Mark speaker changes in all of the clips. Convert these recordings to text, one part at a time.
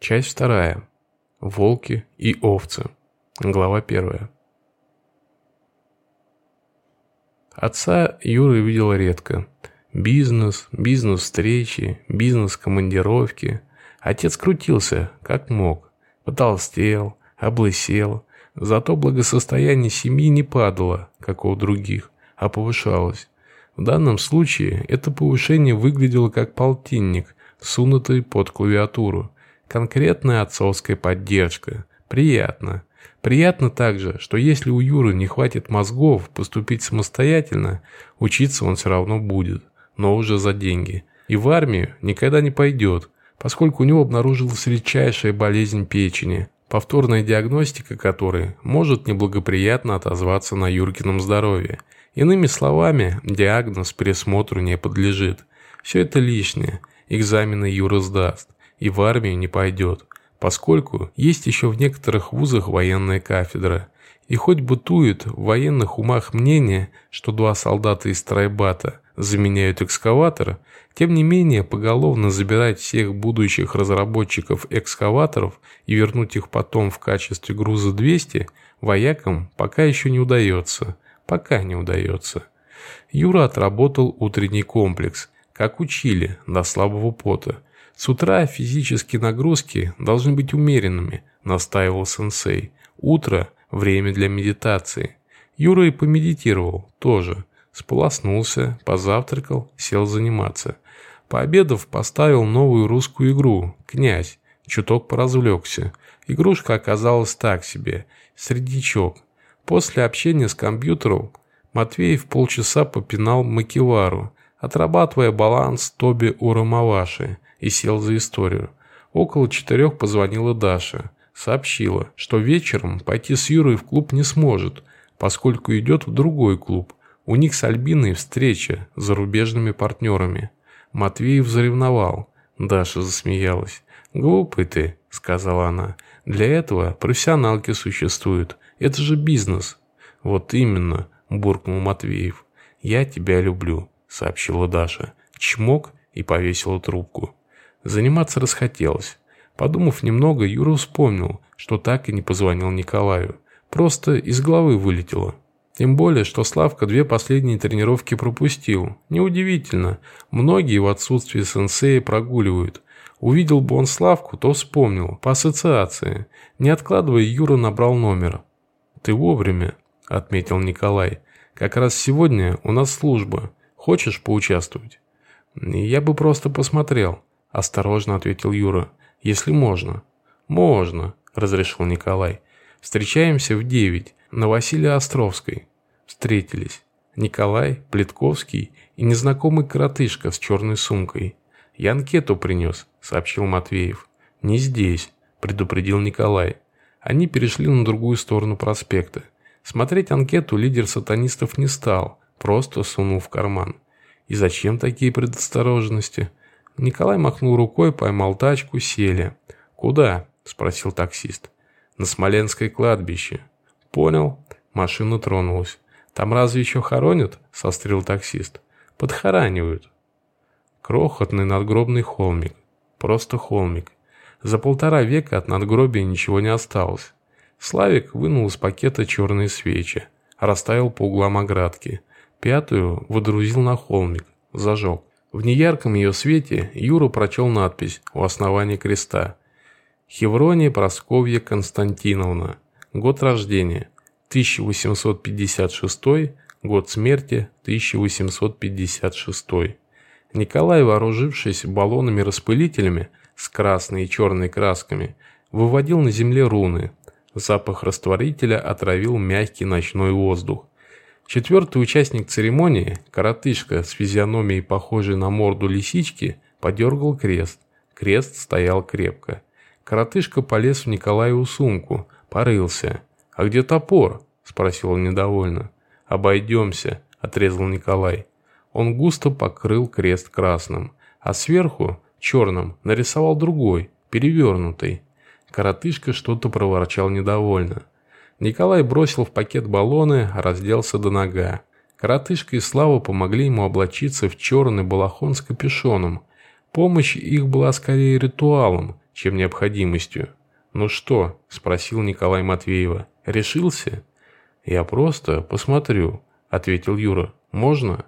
Speaker 1: Часть вторая. Волки и овцы. Глава первая. Отца Юра видел редко. Бизнес, бизнес-встречи, бизнес-командировки. Отец крутился, как мог. Потолстел, облысел. Зато благосостояние семьи не падало, как у других, а повышалось. В данном случае это повышение выглядело как полтинник, сунутый под клавиатуру – Конкретная отцовская поддержка. Приятно. Приятно также, что если у Юры не хватит мозгов поступить самостоятельно, учиться он все равно будет, но уже за деньги. И в армию никогда не пойдет, поскольку у него обнаружилась редчайшая болезнь печени, повторная диагностика которой может неблагоприятно отозваться на Юркином здоровье. Иными словами, диагноз пересмотру не подлежит. Все это лишнее, экзамены Юра сдаст и в армию не пойдет, поскольку есть еще в некоторых вузах военная кафедра. И хоть бытует в военных умах мнение, что два солдата из Трайбата заменяют экскаватор, тем не менее поголовно забирать всех будущих разработчиков экскаваторов и вернуть их потом в качестве груза 200 воякам пока еще не удается. Пока не удается. Юра отработал утренний комплекс, как учили, до слабого пота, с утра физические нагрузки должны быть умеренными, настаивал сенсей. Утро – время для медитации. Юра и помедитировал тоже. Сполоснулся, позавтракал, сел заниматься. Пообедав, поставил новую русскую игру «Князь». Чуток поразвлекся. Игрушка оказалась так себе, среднячок. После общения с компьютером Матвеев полчаса попинал Макивару, отрабатывая баланс Тоби Урамаваши – и сел за историю. Около четырех позвонила Даша. Сообщила, что вечером пойти с Юрой в клуб не сможет, поскольку идет в другой клуб. У них с Альбиной встреча с зарубежными партнерами. Матвеев заревновал. Даша засмеялась. «Глупый ты», — сказала она. «Для этого профессионалки существуют. Это же бизнес». «Вот именно», — буркнул Матвеев. «Я тебя люблю», — сообщила Даша. Чмок и повесила трубку. Заниматься расхотелось. Подумав немного, Юра вспомнил, что так и не позвонил Николаю. Просто из головы вылетело. Тем более, что Славка две последние тренировки пропустил. Неудивительно. Многие в отсутствие сенсея прогуливают. Увидел бы он Славку, то вспомнил. По ассоциации. Не откладывая, Юра набрал номер. «Ты вовремя», — отметил Николай. «Как раз сегодня у нас служба. Хочешь поучаствовать?» «Я бы просто посмотрел», – осторожно ответил Юра. «Если можно». «Можно», – разрешил Николай. «Встречаемся в девять на Василия Островской». Встретились. Николай, Плетковский и незнакомый коротышка с черной сумкой. «Я анкету принес», – сообщил Матвеев. «Не здесь», – предупредил Николай. Они перешли на другую сторону проспекта. Смотреть анкету лидер сатанистов не стал, просто сунул в карман. И зачем такие предосторожности? Николай махнул рукой, поймал тачку, сели. «Куда?» – спросил таксист. «На Смоленское кладбище». «Понял». Машина тронулась. «Там разве еще хоронят?» – сострил таксист. «Подхоранивают». Крохотный надгробный холмик. Просто холмик. За полтора века от надгробия ничего не осталось. Славик вынул из пакета черные свечи, расставил по углам оградки. Пятую водрузил на холмик, зажег. В неярком ее свете Юра прочел надпись у основания креста. Хеврония Просковья Константиновна. Год рождения 1856, год смерти 1856. Николай, вооружившись баллонами-распылителями с красной и черной красками, выводил на земле руны. Запах растворителя отравил мягкий ночной воздух. Четвертый участник церемонии, коротышка с физиономией, похожей на морду лисички, подергал крест. Крест стоял крепко. Коротышка полез в Николаеву сумку, порылся. «А где топор?» – спросил он недовольно. «Обойдемся», – отрезал Николай. Он густо покрыл крест красным, а сверху, черным, нарисовал другой, перевернутый. Коротышка что-то проворчал недовольно. Николай бросил в пакет баллоны, разделся до нога. Коротышка и Слава помогли ему облачиться в черный балахон с капюшоном. Помощь их была скорее ритуалом, чем необходимостью. «Ну что?» – спросил Николай Матвеева. «Решился?» «Я просто посмотрю», – ответил Юра. «Можно?»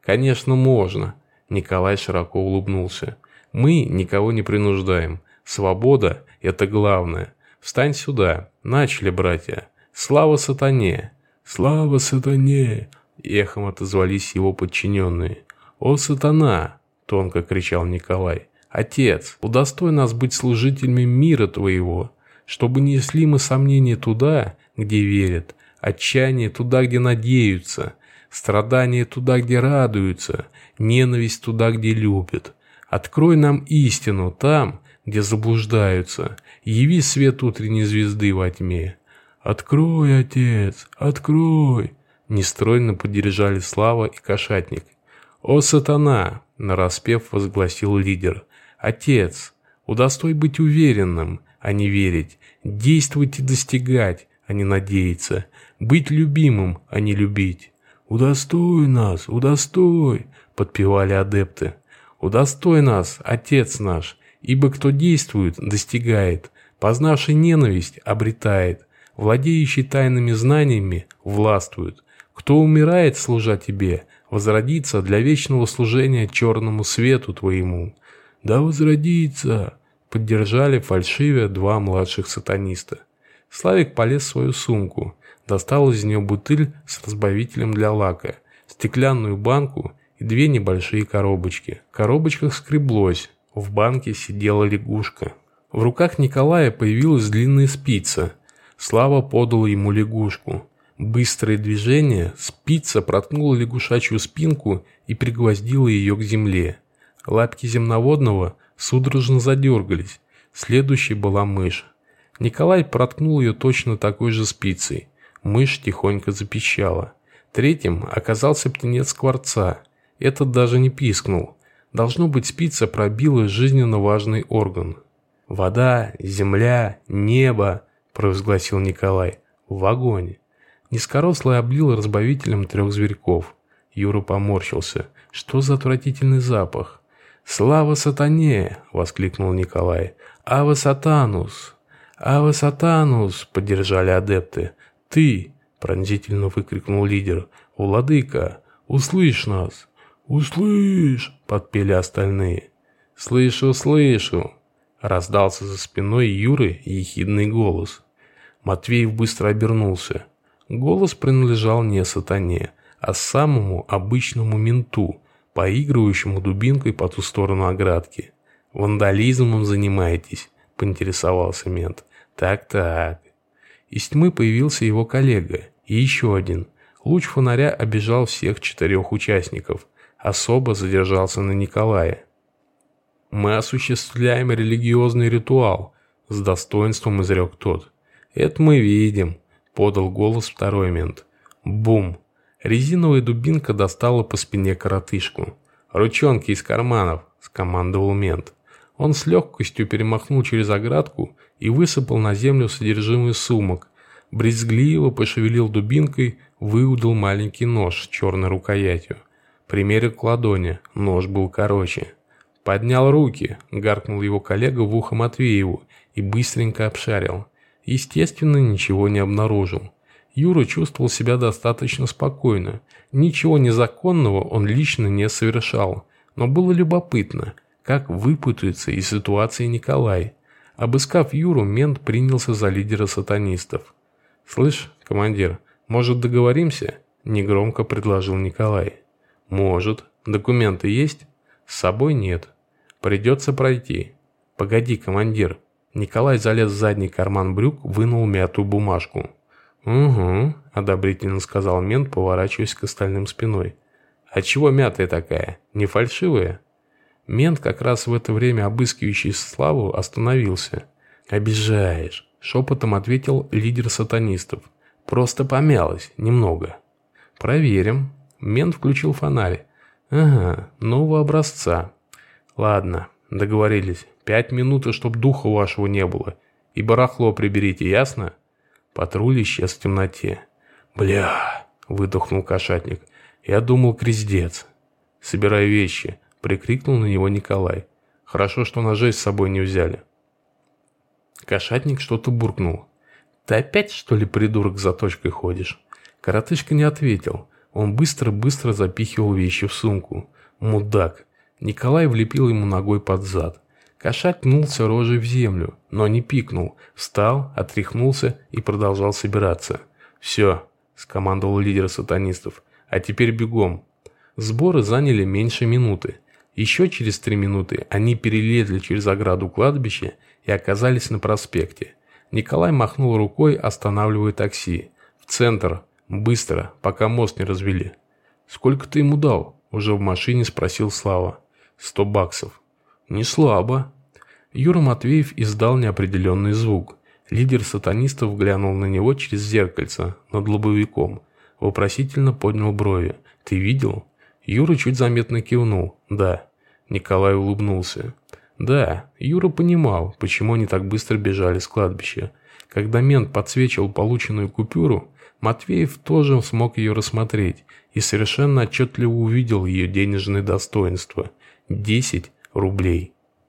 Speaker 1: «Конечно, можно», – Николай широко улыбнулся. «Мы никого не принуждаем. Свобода – это главное. Встань сюда. Начали, братья. Слава сатане!» «Слава сатане!» – эхом отозвались его подчиненные. «О, сатана!» – тонко кричал Николай. «Отец, удостой нас быть служителями мира Твоего, чтобы несли мы сомнения туда, где верят, отчаяние туда, где надеются, страдания туда, где радуются, ненависть туда, где любят. Открой нам истину там, где заблуждаются, яви свет утренней звезды во тьме. «Открой, отец, открой!» Нестройно поддержали Слава и Кошатник. «О, сатана!» – нараспев возгласил лидер. «Отец, удостой быть уверенным, а не верить, действовать и достигать, а не надеяться, быть любимым, а не любить». «Удостой нас, удостой!» – подпевали адепты. «Удостой нас, Отец наш, ибо кто действует, достигает, познавший ненависть, обретает, владеющий тайными знаниями, властвует. Кто умирает, служа тебе, возродится для вечного служения черному свету твоему. Да возродится!» Поддержали фальшивя два младших сатаниста. Славик полез в свою сумку, достал из нее бутыль с разбавителем для лака, стеклянную банку и две небольшие коробочки. В коробочках скреблось, в банке сидела лягушка. В руках Николая появилась длинная спица. Слава подал ему лягушку. Быстрое движение, спица проткнула лягушачью спинку и пригвоздила ее к земле. Лапки земноводного судорожно задергались. Следующей была мышь. Николай проткнул ее точно такой же спицей. Мышь тихонько запищала. Третьим оказался птенец скворца. Этот даже не пискнул. Должно быть, спица пробила жизненно важный орган. «Вода, земля, небо», – провозгласил Николай. «В вагоне». Низкорослый облил разбавителем трех зверьков. Юра поморщился. Что за отвратительный запах? «Слава сатане!» — воскликнул Николай. «Ава сатанус! Ава сатанус!» — поддержали адепты. «Ты!» — пронзительно выкрикнул лидер. «Владыка! Услышь нас!» «Услышь!» — подпели остальные. «Слышу, слышу!» — раздался за спиной Юры ехидный голос. Матвеев быстро обернулся. Голос принадлежал не сатане, а самому обычному менту, поигрывающему дубинкой по ту сторону оградки. «Вандализмом занимаетесь?» – поинтересовался мент. «Так-так». Из тьмы появился его коллега. И еще один. Луч фонаря обижал всех четырех участников. Особо задержался на Николае. «Мы осуществляем религиозный ритуал», – с достоинством изрек тот. «Это мы видим», – подал голос второй мент. «Бум!» Резиновая дубинка достала по спине коротышку. «Ручонки из карманов!» – скомандовал мент. Он с легкостью перемахнул через оградку и высыпал на землю содержимое сумок. Брезгливо пошевелил дубинкой, выудил маленький нож с черной рукоятью. Примерил к ладони, нож был короче. «Поднял руки!» – гаркнул его коллега в ухо Матвееву и быстренько обшарил. Естественно, ничего не обнаружил. Юра чувствовал себя достаточно спокойно. Ничего незаконного он лично не совершал. Но было любопытно, как выпутается из ситуации Николай. Обыскав Юру, мент принялся за лидера сатанистов. «Слышь, командир, может договоримся?» – негромко предложил Николай. «Может. Документы есть?» «С собой нет. Придется пройти». «Погоди, командир». Николай залез в задний карман брюк, вынул мятую бумажку. «Угу», – одобрительно сказал мент, поворачиваясь к остальным спиной. «А чего мятая такая? Не фальшивая?» Мент, как раз в это время обыскивающий Славу, остановился. «Обижаешь», – шепотом ответил лидер сатанистов. «Просто помялась, немного». «Проверим». Мент включил фонарь. «Ага, нового образца». «Ладно, договорились. Пять минут, и чтоб духа вашего не было. И барахло приберите, ясно?» Патруль исчез в темноте. «Бля!» – выдохнул кошатник. «Я думал, крездец». «Собирай вещи!» – прикрикнул на него Николай. «Хорошо, что ножей с собой не взяли». Кошатник что-то буркнул. «Ты опять, что ли, придурок, за точкой ходишь?» Коротышка не ответил. Он быстро-быстро запихивал вещи в сумку. Мудак. Николай влепил ему ногой под зад. Кошак ткнулся рожей в землю, но не пикнул. Встал, отряхнулся и продолжал собираться. «Все», — скомандовал лидер сатанистов. «А теперь бегом». Сборы заняли меньше минуты. Еще через три минуты они перелезли через ограду кладбища и оказались на проспекте. Николай махнул рукой, останавливая такси. «В центр. Быстро, пока мост не развели». «Сколько ты ему дал?» – уже в машине спросил Слава. «Сто баксов». «Не слабо». Юра Матвеев издал неопределенный звук. Лидер сатанистов глянул на него через зеркальце над лобовиком. Вопросительно поднял брови. «Ты видел?» Юра чуть заметно кивнул. «Да». Николай улыбнулся. Да, Юра понимал, почему они так быстро бежали с кладбища. Когда мент подсвечивал полученную купюру, Матвеев тоже смог ее рассмотреть и совершенно отчетливо увидел ее денежное достоинство – 10 рублей.